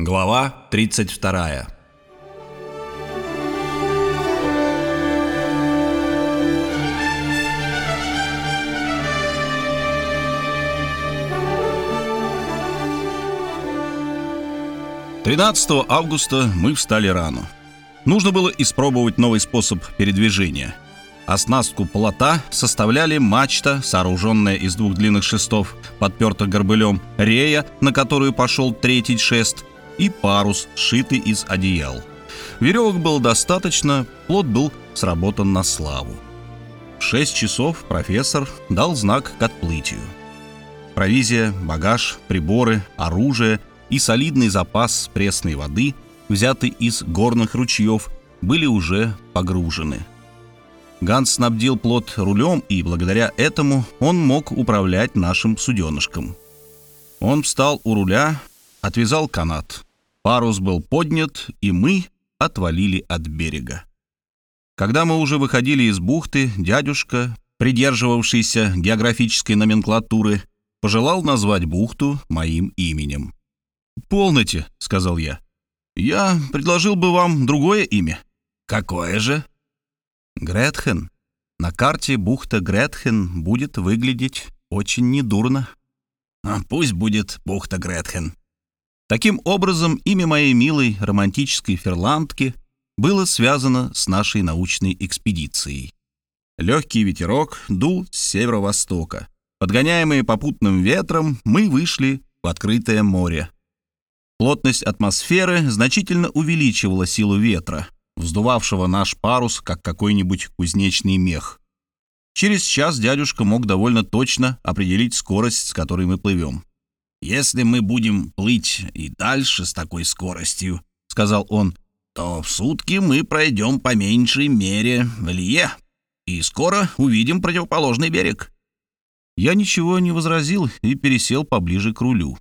Глава 32 13 августа мы встали рано. Нужно было испробовать новый способ передвижения. Оснастку плота составляли мачта, сооруженная из двух длинных шестов, подпертых горбылем, рея, на которую пошел третий шест, и парус, сшитый из одеял. Веревок было достаточно, плот был сработан на славу. В шесть часов профессор дал знак к отплытию. Провизия, багаж, приборы, оружие и солидный запас пресной воды, взятый из горных ручьев, были уже погружены. Ганс снабдил плот рулем, и благодаря этому он мог управлять нашим суденышком. Он встал у руля, отвязал канат. Парус был поднят, и мы отвалили от берега. Когда мы уже выходили из бухты, дядюшка, придерживавшийся географической номенклатуры, пожелал назвать бухту моим именем. «Полноте», — сказал я. «Я предложил бы вам другое имя». «Какое же?» «Гретхен. На карте бухта Гретхен будет выглядеть очень недурно». А «Пусть будет бухта Гретхен». Таким образом, имя моей милой романтической ферландки было связано с нашей научной экспедицией. Легкий ветерок дул с северо-востока. Подгоняемые попутным ветром, мы вышли в открытое море. Плотность атмосферы значительно увеличивала силу ветра, вздувавшего наш парус, как какой-нибудь кузнечный мех. Через час дядюшка мог довольно точно определить скорость, с которой мы плывем. «Если мы будем плыть и дальше с такой скоростью, — сказал он, — то в сутки мы пройдем по меньшей мере в Лье, и скоро увидим противоположный берег». Я ничего не возразил и пересел поближе к рулю.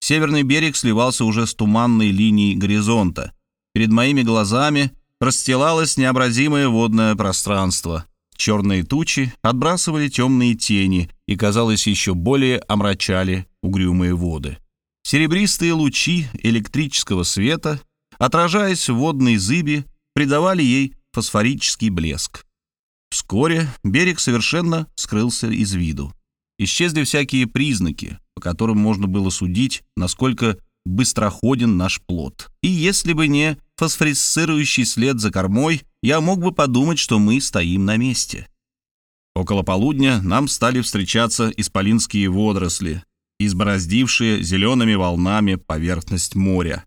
Северный берег сливался уже с туманной линией горизонта. Перед моими глазами расстилалось необразимое водное пространство. Черные тучи отбрасывали темные тени и, казалось, еще более омрачали угрюмые воды. Серебристые лучи электрического света, отражаясь в водной зыби, придавали ей фосфорический блеск. Вскоре берег совершенно скрылся из виду. Исчезли всякие признаки, по которым можно было судить, насколько быстроходен наш плод. И если бы не фосфорисцирующий след за кормой, я мог бы подумать, что мы стоим на месте. Около полудня нам стали встречаться исполинские водоросли, избороздившие зелеными волнами поверхность моря.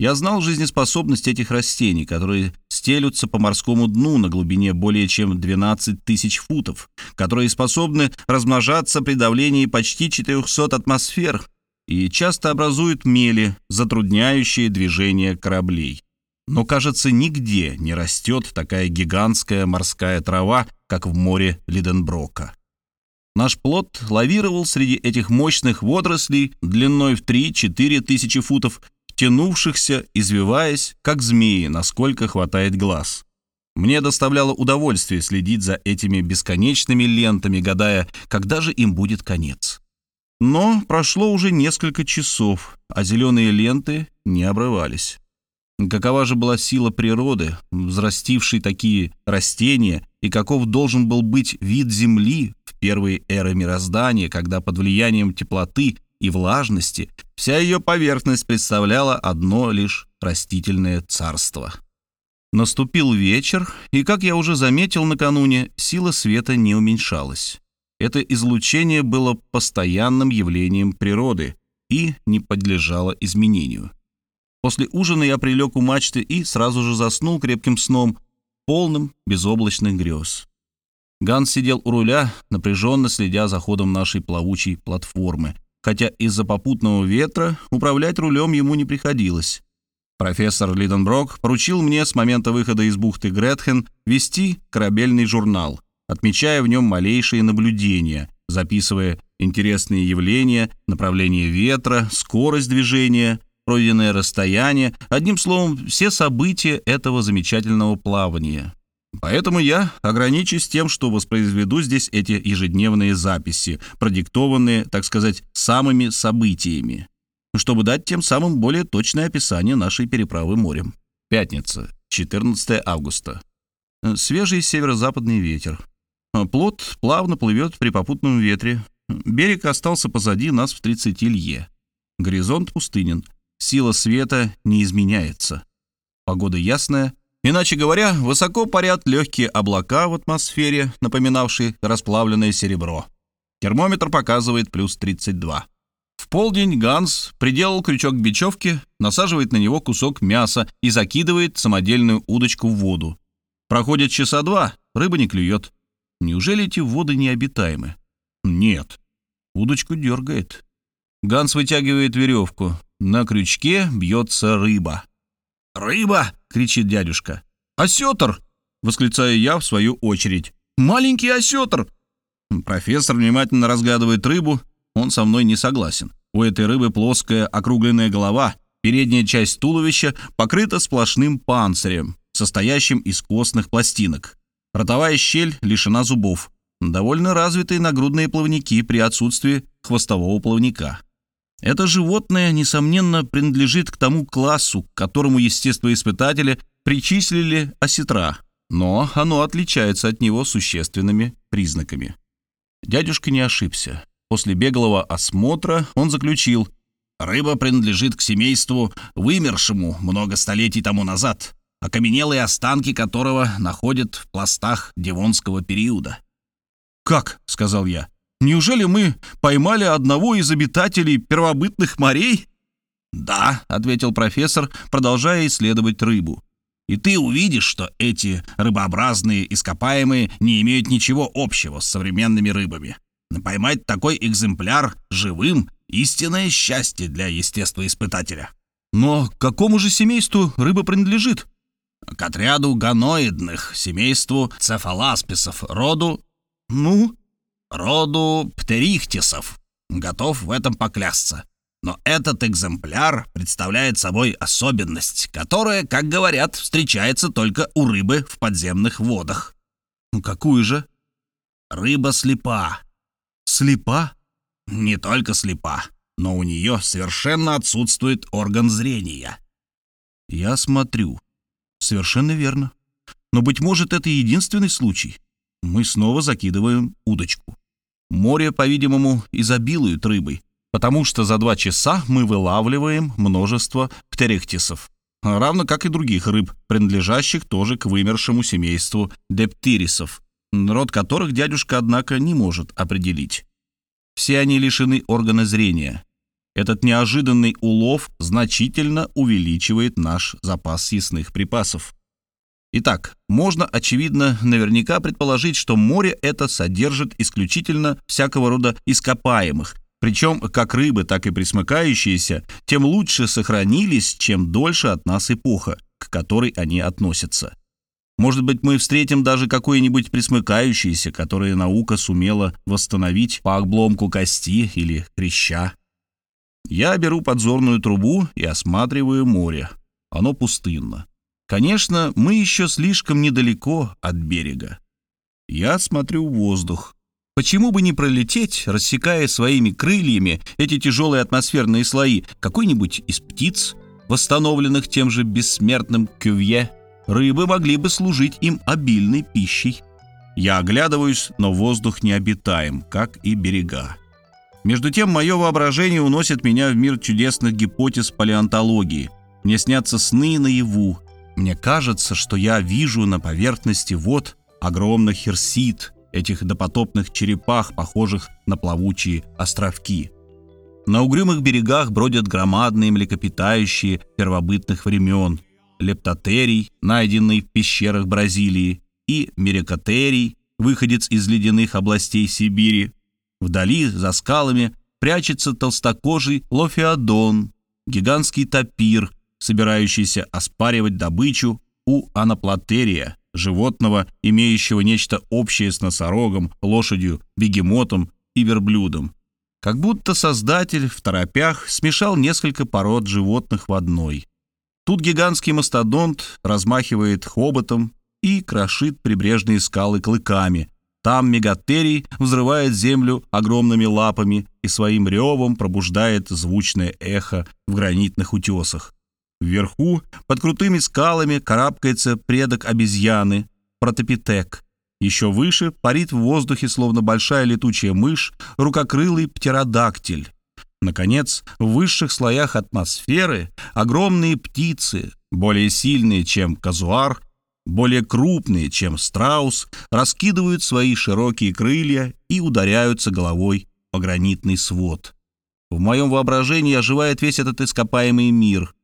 Я знал жизнеспособность этих растений, которые стелются по морскому дну на глубине более чем 12 тысяч футов, которые способны размножаться при давлении почти 400 атмосфер и часто образуют мели, затрудняющие движение кораблей. Но, кажется, нигде не растет такая гигантская морская трава, как в море Лиденброка. Наш плод лавировал среди этих мощных водорослей длиной в 3-4 тысячи футов тянувшихся, извиваясь, как змеи, насколько хватает глаз. Мне доставляло удовольствие следить за этими бесконечными лентами, гадая, когда же им будет конец. Но прошло уже несколько часов, а зеленые ленты не обрывались. Какова же была сила природы, взрастившей такие растения, и каков должен был быть вид Земли в первые эры мироздания, когда под влиянием теплоты и влажности, вся ее поверхность представляла одно лишь растительное царство. Наступил вечер, и, как я уже заметил накануне, сила света не уменьшалась. Это излучение было постоянным явлением природы и не подлежало изменению. После ужина я прилег у мачты и сразу же заснул крепким сном, полным безоблачных грез. Ганс сидел у руля, напряженно следя за ходом нашей плавучей платформы, хотя из-за попутного ветра управлять рулем ему не приходилось. Профессор Лиденброк поручил мне с момента выхода из бухты Гретхен вести корабельный журнал, отмечая в нем малейшие наблюдения, записывая интересные явления, направление ветра, скорость движения, пройденное расстояние, одним словом, все события этого замечательного плавания. Поэтому я ограничусь тем, что воспроизведу здесь эти ежедневные записи, продиктованные, так сказать, самыми событиями. чтобы дать тем самым более точное описание нашей переправы морем. Пятница, 14 августа. Свежий северо-западный ветер. Плот плавно плывет при попутном ветре. Берег остался позади нас в 30 лье. Горизонт пустынен. Сила света не изменяется. Погода ясная. Иначе говоря, высоко парят легкие облака в атмосфере, напоминавшие расплавленное серебро. Термометр показывает плюс 32. В полдень Ганс приделал крючок к бечевке, насаживает на него кусок мяса и закидывает самодельную удочку в воду. Проходит часа два, рыба не клюет. Неужели эти воды необитаемы? Нет. Удочку дергает. Ганс вытягивает веревку. На крючке бьется рыба. «Рыба!» — кричит дядюшка. «Осетр!» — восклицаю я в свою очередь. «Маленький осетр!» Профессор внимательно разглядывает рыбу. Он со мной не согласен. У этой рыбы плоская округленная голова, передняя часть туловища покрыта сплошным панцирем, состоящим из костных пластинок. Ротовая щель лишена зубов. Довольно развитые нагрудные плавники при отсутствии хвостового плавника. Это животное, несомненно, принадлежит к тому классу, к которому естествоиспытатели причислили осетра, но оно отличается от него существенными признаками. Дядюшка не ошибся. После беглого осмотра он заключил, «Рыба принадлежит к семейству, вымершему много столетий тому назад, окаменелые останки которого находят в пластах Девонского периода». «Как?» — сказал я. «Неужели мы поймали одного из обитателей первобытных морей?» «Да», — ответил профессор, продолжая исследовать рыбу. «И ты увидишь, что эти рыбообразные ископаемые не имеют ничего общего с современными рыбами. Поймать такой экземпляр живым — истинное счастье для естествоиспытателя». «Но к какому же семейству рыба принадлежит?» «К отряду ганоидных, семейству цефаласписов, роду «Ну?» «Роду птерихтисов. Готов в этом поклясться. Но этот экземпляр представляет собой особенность, которая, как говорят, встречается только у рыбы в подземных водах». «Ну какую же?» «Рыба слепа». «Слепа?» «Не только слепа, но у нее совершенно отсутствует орган зрения». «Я смотрю. Совершенно верно. Но, быть может, это единственный случай мы снова закидываем удочку. Море, по-видимому, изобилует рыбой, потому что за два часа мы вылавливаем множество птерихтисов, равно как и других рыб, принадлежащих тоже к вымершему семейству дептирисов, род которых дядюшка, однако, не может определить. Все они лишены органа зрения. Этот неожиданный улов значительно увеличивает наш запас съестных припасов. Итак, можно, очевидно, наверняка предположить, что море это содержит исключительно всякого рода ископаемых, причем как рыбы, так и присмыкающиеся, тем лучше сохранились, чем дольше от нас эпоха, к которой они относятся. Может быть, мы встретим даже какое-нибудь присмыкающееся, которое наука сумела восстановить по обломку кости или хряща. Я беру подзорную трубу и осматриваю море. Оно пустынно. Конечно, мы еще слишком недалеко от берега. Я смотрю в воздух. Почему бы не пролететь, рассекая своими крыльями эти тяжелые атмосферные слои, какой-нибудь из птиц, восстановленных тем же бессмертным кювье? Рыбы могли бы служить им обильной пищей. Я оглядываюсь, но воздух необитаем, как и берега. Между тем, мое воображение уносит меня в мир чудесных гипотез палеонтологии. Мне снятся сны наяву, мне кажется, что я вижу на поверхности вод огромных херсид, этих допотопных черепах, похожих на плавучие островки. На угрюмых берегах бродят громадные млекопитающие первобытных времен, лептотерий, найденный в пещерах Бразилии, и мерикотерий, выходец из ледяных областей Сибири. Вдали, за скалами, прячется толстокожий лофеодон, гигантский тапир, собирающийся оспаривать добычу у анаплатерия, животного, имеющего нечто общее с носорогом, лошадью, бегемотом и верблюдом. Как будто создатель в торопях смешал несколько пород животных в одной. Тут гигантский мастодонт размахивает хоботом и крошит прибрежные скалы клыками, Там мегатерий взрывает землю огромными лапами и своим ревом пробуждает звучное эхо в гранитных утесах. Вверху, под крутыми скалами, карабкается предок обезьяны, протопитек. Еще выше парит в воздухе, словно большая летучая мышь, рукокрылый птеродактиль. Наконец, в высших слоях атмосферы огромные птицы, более сильные, чем казуар, более крупные, чем страус, раскидывают свои широкие крылья и ударяются головой о гранитный свод. В моем воображении оживает весь этот ископаемый мир.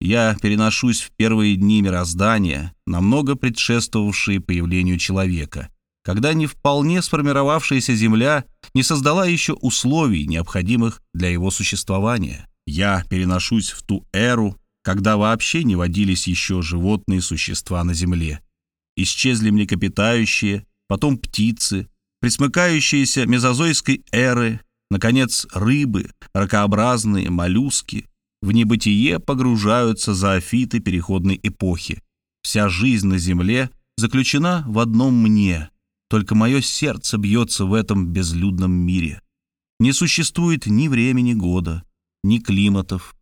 Я переношусь в первые дни мироздания, намного предшествовавшие появлению человека, когда не вполне сформировавшаяся Земля не создала еще условий, необходимых для его существования. Я переношусь в ту эру, когда вообще не водились еще животные существа на Земле. Исчезли млекопитающие, потом птицы, присмыкающиеся мезозойской эры, наконец, рыбы, ракообразные, моллюски, в небытие погружаются зоофиты переходной эпохи. Вся жизнь на Земле заключена в одном мне, только мое сердце бьется в этом безлюдном мире. Не существует ни времени года, ни климатов,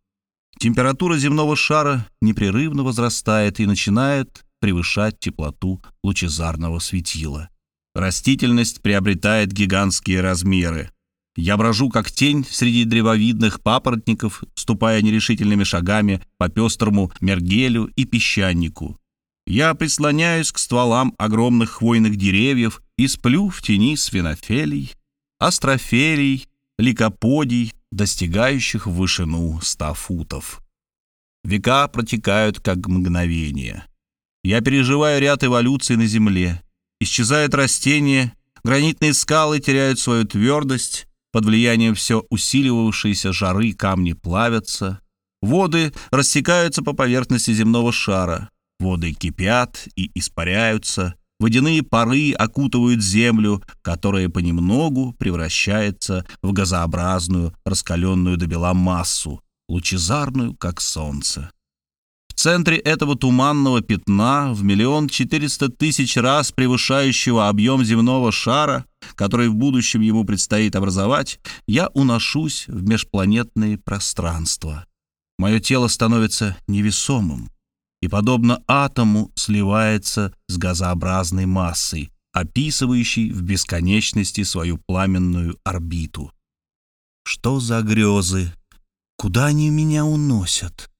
Температура земного шара непрерывно возрастает и начинает превышать теплоту лучезарного светила. Растительность приобретает гигантские размеры. Я брожу как тень среди древовидных папоротников, ступая нерешительными шагами по пестрому мергелю и песчанику. Я прислоняюсь к стволам огромных хвойных деревьев и сплю в тени свинофелей, астрофелей, ликоподий, достигающих в вышину ста футов. Века протекают как мгновение. Я переживаю ряд эволюций на Земле. Исчезают растения, гранитные скалы теряют свою твердость, под влиянием все усиливавшейся жары камни плавятся, воды растекаются по поверхности земного шара, воды кипят и испаряются, Водяные пары окутывают землю, которая понемногу превращается в газообразную, раскаленную до бела массу, лучезарную, как солнце. Центре этого туманного пятна, в миллион четыреста тысяч раз превышающего объем земного шара, который в будущем ему предстоит образовать, я уношусь в межпланетные пространства. Мое тело становится невесомым, и, подобно атому, сливается с газообразной массой, описывающей в бесконечности свою пламенную орбиту. Что за грезы? Куда они меня уносят?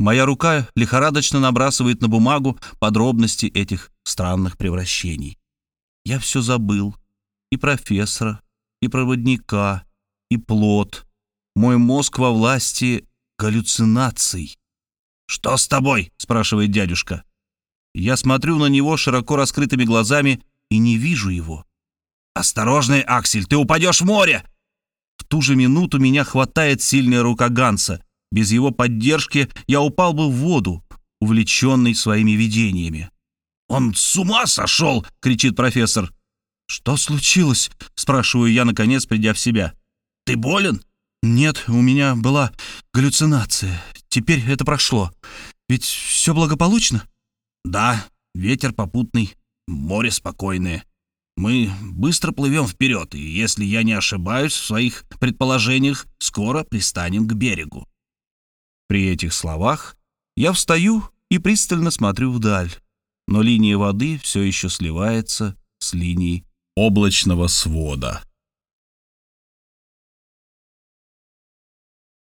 Моя рука лихорадочно набрасывает на бумагу подробности этих странных превращений. Я все забыл. И профессора, и проводника, и плод. Мой мозг во власти галлюцинаций. «Что с тобой?» — спрашивает дядюшка. Я смотрю на него широко раскрытыми глазами и не вижу его. «Осторожный, Аксель, ты упадешь в море!» В ту же минуту меня хватает сильная рука Ганса. Без его поддержки я упал бы в воду, увлеченный своими видениями. «Он с ума сошел!» — кричит профессор. «Что случилось?» — спрашиваю я, наконец, придя в себя. «Ты болен?» «Нет, у меня была галлюцинация. Теперь это прошло. Ведь все благополучно?» «Да, ветер попутный, море спокойное. Мы быстро плывем вперед, и, если я не ошибаюсь в своих предположениях, скоро пристанем к берегу». При этих словах я встаю и пристально смотрю вдаль, но линия воды все еще сливается с линией облачного свода.